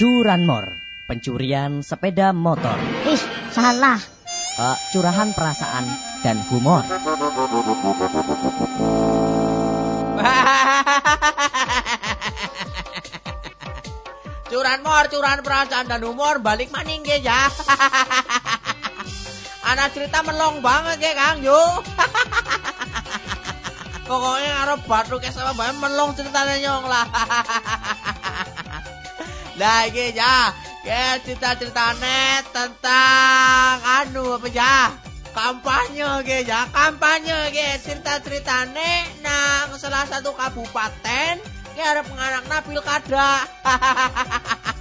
Curanmor, pencurian sepeda motor. Ih, salah. Uh, curahan perasaan dan humor. curanmor, curahan perasaan dan humor balik maning ge ya. Anak cerita melong banget ya Kang Yu. Pokoknya karo batu ke sama bae melong ceritanya nyong lah. Lah iki ya, ke cerita-ceritane tentang anu apa ya? Kampanye ge ya, kampanye ge cerita-ceritane nang salah satu kabupaten ke ada penganakna pilkada.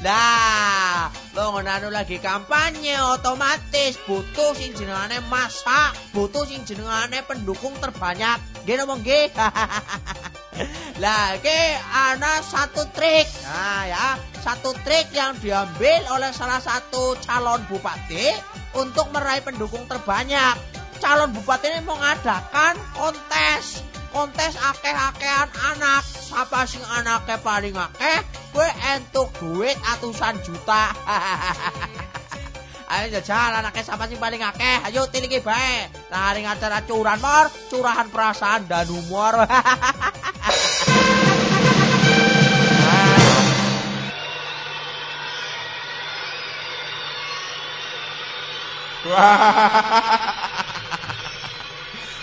Nah, lo anu lagi kampanye otomatis butuh sing jenengane masak, butuh sing jenengane pendukung terbanyak. Gini ngomong ge. Ke ana satu trik. Nah, ya, satu trik yang diambil oleh salah satu calon bupati untuk meraih pendukung terbanyak. Calon bupati ini mengadakan kontes. Kontes akeh-akehan anak. Siapa sing anaknya paling akeh? Gue entuk duit atusan juta ayo jajal anaknya siapa sing paling akeh? Ayo tilingi bae. Hari acara curan mor curahan perasaan dan humor.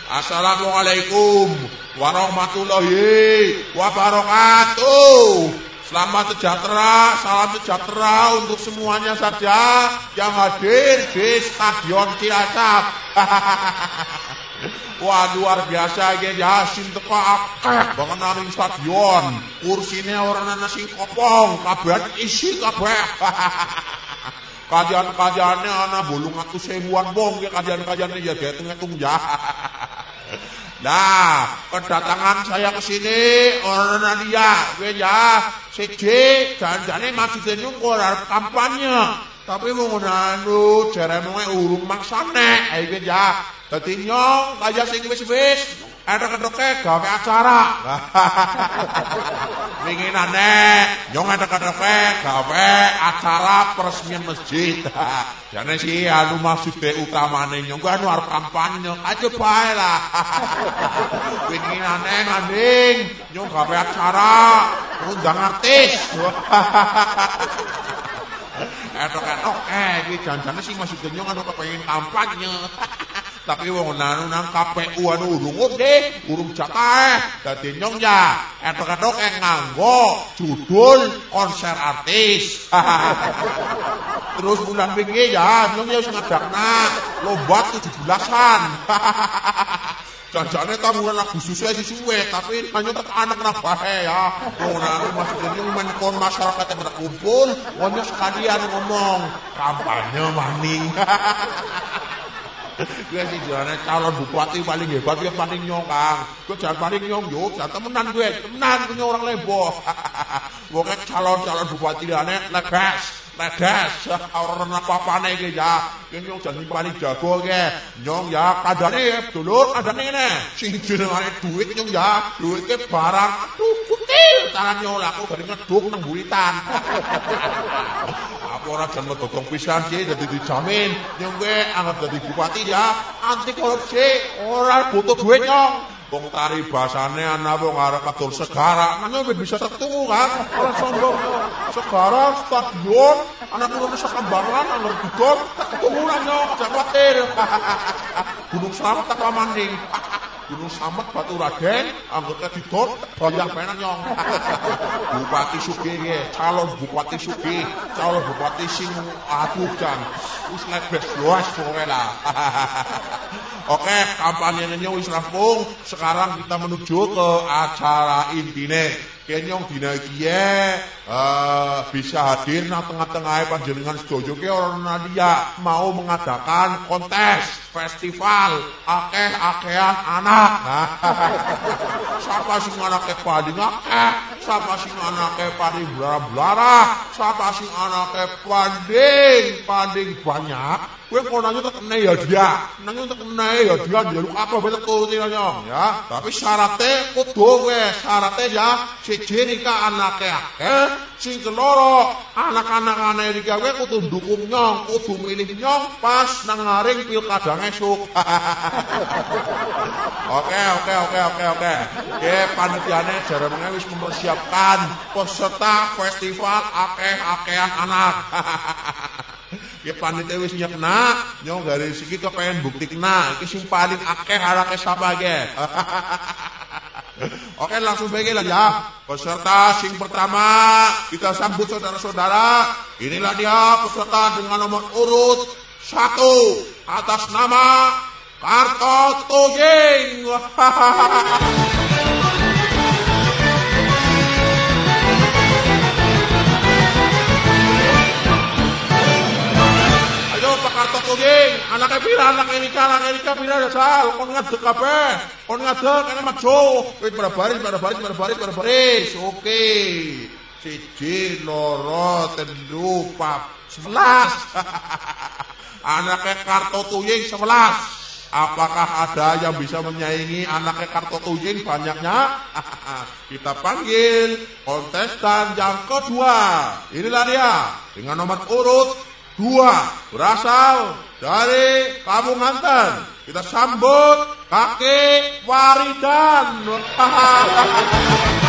Assalamualaikum warahmatullahi wabarakatuh. Selamat sejahtera, salam sejahtera untuk semuanya saja yang hadir di Stadion Cilacap. Wah luar biasa ya Yasin teko akeh banget nang stadion. Kursinya orang nasi kopong, kabeh isi kabeh. Kajian-kajiannya anak bulung aku sebuan bong ya kajian-kajiannya ya dia ngitung ya. Nah, kedatangan saya ke sini orang Nadia, gue ya, siji, jangan-jangan masih tenyung orang kampanye. Tapi mau nanu, ceremongnya urung maksane, ayo ya. Dadi nyong, kaya sing wis-wis, Etek-etek gawe acara. Winginane nyong etek-etek gawe acara peresmian masjid. Jane si anu masih be utamane nyong ku anu arep kampanye. Aja bae lah. nek nanding nyong gawe acara undang artis. Etek-etek eh iki janjane sing maksudnya nyong anu kepengin kampanye. Tapi wong nang KPU anu urung deh, urung jatah. Dadi nyong ya, etok-etok yang nganggo judul konser artis. Terus bulan wingi ya, nyong ya wis ngedakna lomba 17-an. Janjane ta bulan Agustus wis suwe, tapi hanya tek anak nak bae ya. Nanu maksudnya nyong men kon masyarakat yang berkumpul, wonnya sekalian ngomong kampanye maning. Gue sih jalan calon bupati paling hebat ya paling nyong kang. Gue jangan paling nyong yo, jangan temenan gue, temenan punya orang lebo. Gue calon calon bupati ane legas, legas. Orang apa apa nih gue ya. Ini nyong jadi paling jago gue. Nyong ya kadane dulur kadane nih. Sing jenengane duit nyong ya, duitnya barang. Aduh kutil tangan nyong aku dari ngeduk nang buritan. Orang jangan ngedokong pisan sih, jadi dijamin. Nyong gue anggap jadi bupati ya anti korupsi ora butuh duit nyong Wong tari basane ana wong arep katur segara, nang bisa ketemu kan. Ora sombong. Segara stadion, anak turun sekembangan anggar didon, ketemu lah nyok, jangan khawatir. Gunung Slamet tak manding. Gunung Samet Batu Raden, anggota didot, bayang penan nyong. Bupati Sugih ya, calon Bupati Sugih, calon Bupati sing aduh jan. Wis lebes luas pokoke lah. Oke, kampanye ini wis rampung. Sekarang kita menuju ke acara intine. Kenyong dina iki uh, bisa hadir nang tengah-tengah panjenengan sedoyo ke orang Nadia mau mengadakan kontes festival akeh-akehan anak. Nah, siapa sing anake paling akeh? Sapa sing anake pari blara-blara, sapa sing anake panding, panding banyak. Kowe tak kene ya dia. Nanya tak kene ya dia njaluk apa betul turuti nanya ya. Tapi syaratnya kudu kowe, syaratnya ya siji nika anake akeh, sing keloro anak-anakane iki kowe kudu dukung nyong, kudu milih nyong pas nang ngaring pilkada esuk. Oke, oke, oke, oke, oke. Oke, panitiane jarene wis mempersiapkan peserta festival akeh-akehan anak. Ya panitia wis nyekna, nyong dari siki kepengen buktikna, iki sing paling akeh anake sapa ge. Oke langsung baik lah ya Peserta sing pertama Kita sambut saudara-saudara Inilah dia peserta dengan nomor urut Satu Atas nama Karto Tuging Tuging Anaknya pira, anak Erika, anak Erika pira dasar Kon ngadek kabeh. Kon ngadek, kene maju Wis pada baris, pada baris, pada baris, pada baris. Oke. Siji, loro, tendu, pap Sebelas. Anaknya Karto Tuying sebelas. Apakah ada yang bisa menyaingi anaknya Karto Tuying? Banyaknya? Kita panggil kontestan yang kedua. Inilah dia dengan nomor urut dua berasal dari Kampung Nganten. Kita sambut kakek Waridan.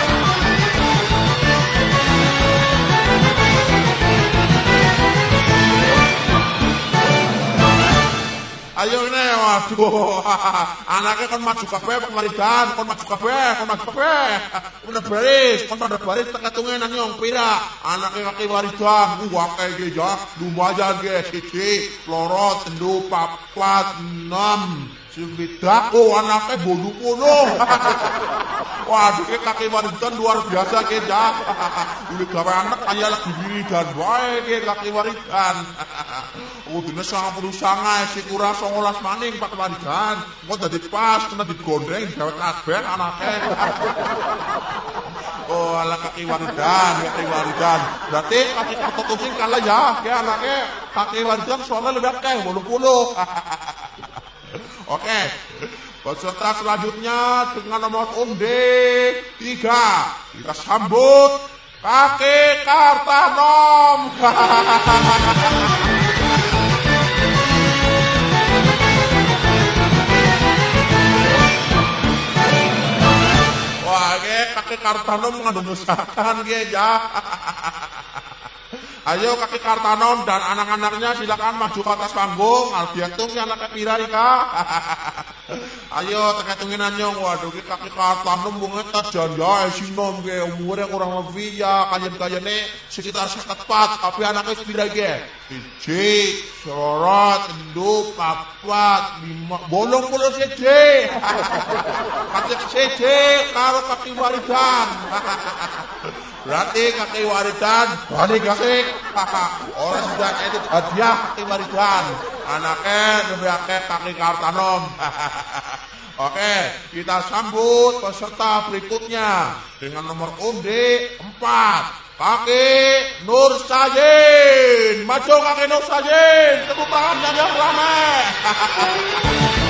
Ayo waduh, anaknya kan maju kabeh, Pak Waridan, kon maju kabeh, kon maju kabeh, udah baris, kon pada baris, tak ketungin nang nyong pira, anaknya kaki Waridan, wah kayak gitu ya, lumayan ge, siji, loro, tendu, papat, enam, sembidak, oh anaknya bodoh kono, waduh kayak kaki Waridan luar biasa ge ya, udah gawe anak kayak lagi diri dan baik ge kaki Waridan, oh dina sangat puluh sangat, si kurang songolas maning Pak Waridan. Kok dadi pas kena digondeng gawe kabeh anake. Oh, ala kaki Waridan, kaki Waridan. Berarti kaki Karto sing kalah ya, ke anake kaki Waridan soalnya lebih akeh 80. Oke. Peserta selanjutnya dengan nomor unde 3. Kita sambut Kakek Kartanom. Wah, ge kakek Kartanom ngandung usahakan ge ya. Ayo kakek Kartanom dan anak-anaknya silakan maju ke atas panggung. Albiatung si anaknya pira ika. Ayo teketungin anyong. Waduh ki kakek Kartanom bunga tas janda esinom ge umurnya kurang lebih ya kajen-kajene sekitar seketat tapi anaknya pira ge. Siji, sorot, enduk, papat, lima, bolong puluh siji. Kakek siji karo kaki waridan. Berarti kaki waridan balik kaki orang sudah edit hadiah kaki waridan. Anaknya lebih akeh kaki kartanom. Oke, kita sambut peserta berikutnya dengan nomor undi 4. Kaki Nur Sajin. Maju kaki Nur Sajin. Tepuk tangan yang ramai.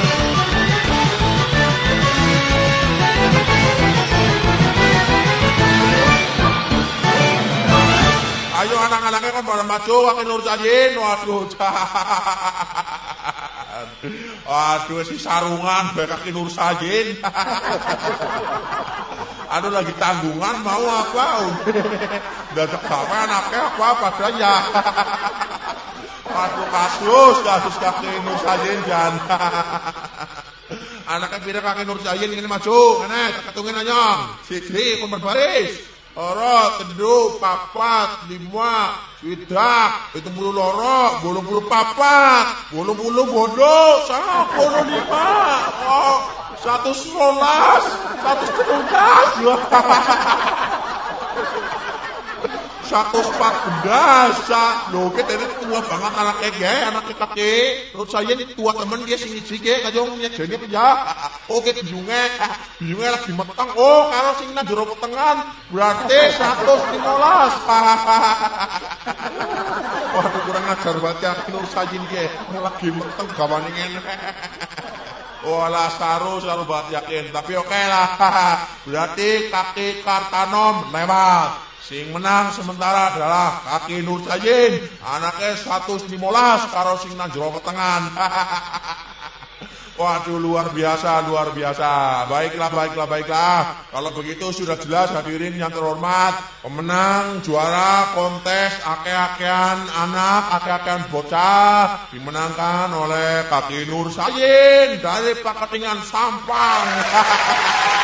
Ayo anak-anaknya kan pada maju kaki Nur Sajin. Waduh, jangan. Waduh, si sarungan bae kaki Nur Sajin. Aduh lagi tanggungan mau apa? Dadak gawe anaknya apa padahal ya. Waduh kasus, kasus kaki Nur Sajin jan. Anaknya pira kaki Nur Sajin ini maju, kene ketungin anyong. Siji kon berbaris. ora telu papat lima sudah itu puluh loro bolong puluh papat bolong puluh bodoh sama puluh lima oh satu sekolah satu sekolah dua. 140 dasa. Loh, kita ini tua banget anaknya ya, anaknya ke. Menurut saya ini tua temen dia sini sike, kajongnya jadi penjahat. Oke, bingungnya, bingungnya oh, ah, lagi matang, Oh, kalau sini ada jeruk tengah, berarti 115. Paha-paha. Waduh, kurang ajar banget ya, ini ke, dia. Lagi matang kawan ini. Wala saru saru banget yakin, tapi oke okay lah. Berarti kaki kartanom lewat. Sing menang sementara adalah kaki Nur Sajin. Anaknya 115 karo sing nang jero petengan. Waduh luar biasa, luar biasa. Baiklah, baiklah, baiklah. Kalau begitu sudah jelas hadirin yang terhormat. Pemenang juara kontes ake-akean anak, ake-akean bocah. Dimenangkan oleh Kaki Nur Sayin dari Paketingan Sampang.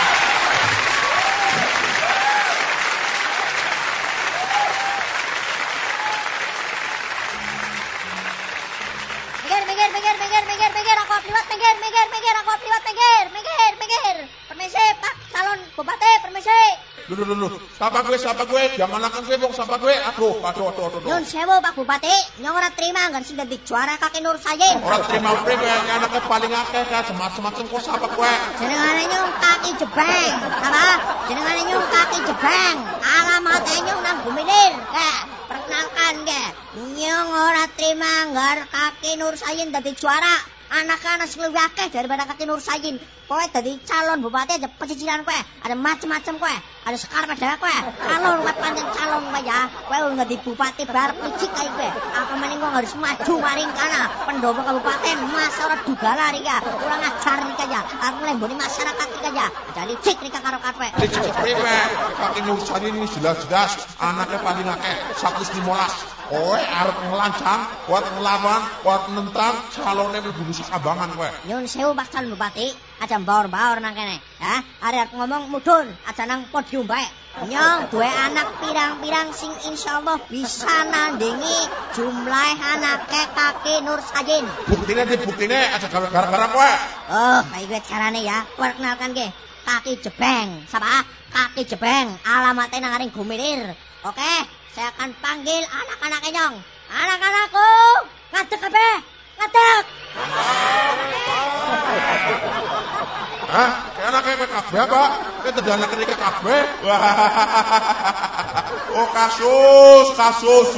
liwat minggir, minggir, aku liwat minggir, minggir, minggir. Permisi, Pak calon bupati, permisi. Dulu, dulu, siapa gue, siapa gue, jangan kan gue, bong, siapa gue, aduh, aduh, aduh, aduh. Nyun sewu, Pak Bupati, nyong ora terima, nggak sih jadi juara kaki Nur Sayin. Ora terima gue, gue, anaknya paling akeh, kan, semacam-semacam kok siapa gue. Jenengan nyong kaki jebeng, apa? Jenengan nyong kaki jebeng, alamatnya nyong nang Gumilir, kayak perkenalkan, kayak. Nyong ora terima, nggak kaki Nur Sayin jadi juara anak-anak sing luwih akeh daripada kaki Nur Sayin. Kowe dadi calon bupati ada pecicilan kowe, ada macam-macam kowe, ada sekar pada kowe. Kalau kowe pancen calon kowe ya, kowe udah di bupati bar picik kae kowe. Apa meneh kok harus maju maring kana pendopo kabupaten Mas ora dugala rika. Kurang ajar rika ya. Aku lemboni masyarakat rika ya. Jadi cik rika karo kowe. Cik priwe? Kaki Nur Sayin ini jelas-jelas anaknya paling akeh 115. Kowe arep ngelancang, kuat ngelawan, kuat nentang calonnya mlebu Sabangan kowe. Nyun sewu Pak Calon Bupati, aja baur-baur nang kene. Ya, arep ngomong mudun, aja nang podium bae. Nyong duwe anak pirang-pirang sing insyaallah bisa nandingi jumlah anak kaki Nur Sajin. Buktine di buktine aja gara-gara kowe. Oh, baik gue carane ya. Perkenalkan ge. Kaki Jebeng. Siapa? Kaki Jebeng. Alamatnya nang Gumilir. Oke, saya akan panggil anak-anak nyong. Anak-anakku, ngadek kabeh. Ngadek. Hah? Anak kayak kabeh apa? Tadi anak kayak kabeh. Oh kasus, kasus.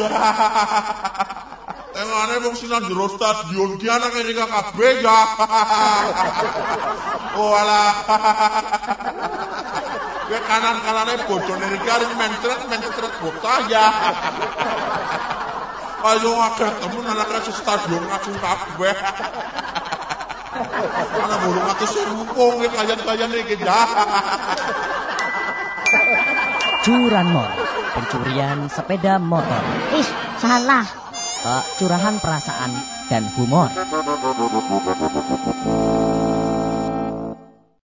Tengane wong sinan jero stadion ki anak kayak kabeh ya. Oh alah. Kayak kanan-kanane bojone iki arep mencret mencret bocah ya. Ayo akeh temen anak stadion ngacung kabeh. Ana burung atus rumpung iki kayan-kayan iki Curanmor, pencurian sepeda motor. Ih, salah. Uh, curahan perasaan dan humor.